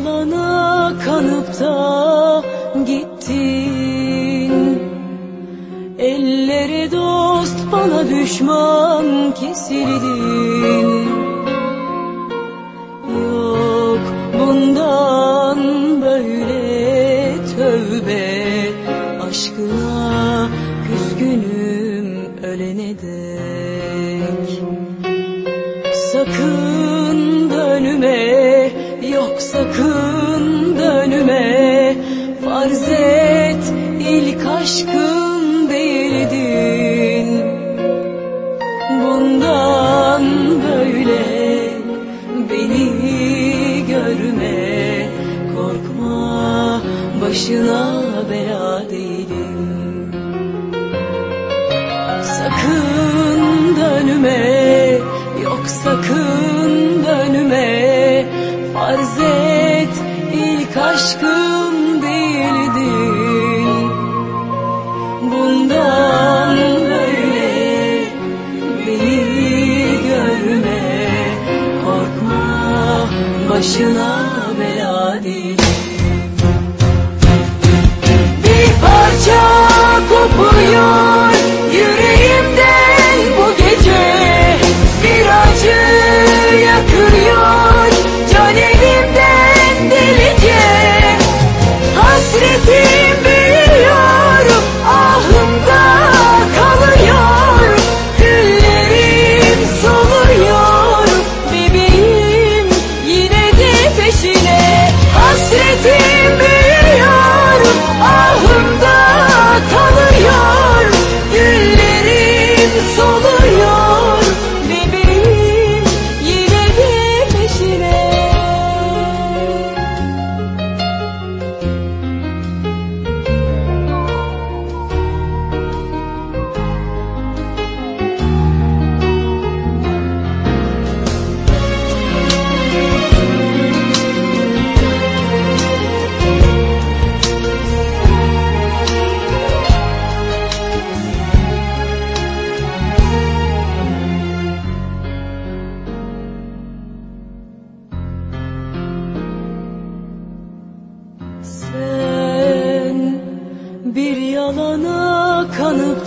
yalana kanıp da gittin. Elleri dost bana düşman kesildin. Yok bundan böyle tövbe Aşkına küskünüm ölene dek. Sakın dönme, sakın dönme Farz et ilk aşkın değildin Bundan böyle beni görme Korkma başına aşkım değildin Bundan böyle beni görme Korkma başına bela değilim bir parça kopuyor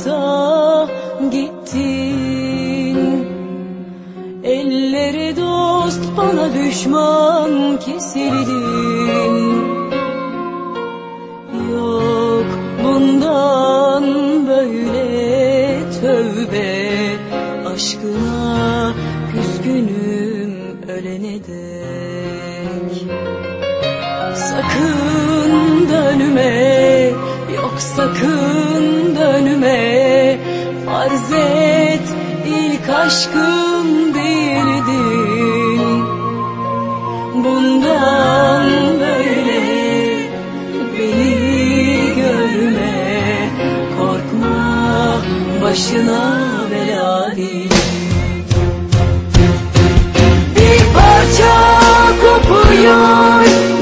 da gittin. Elleri dost bana düşman kesildin. Yok bundan böyle tövbe Aşkına küskünüm ölene dek. Sakın dönme, yok sakın Farz et ilk aşkım değildin Bundan böyle beni görme Korkma başına bela değil. Bir parça kopuyor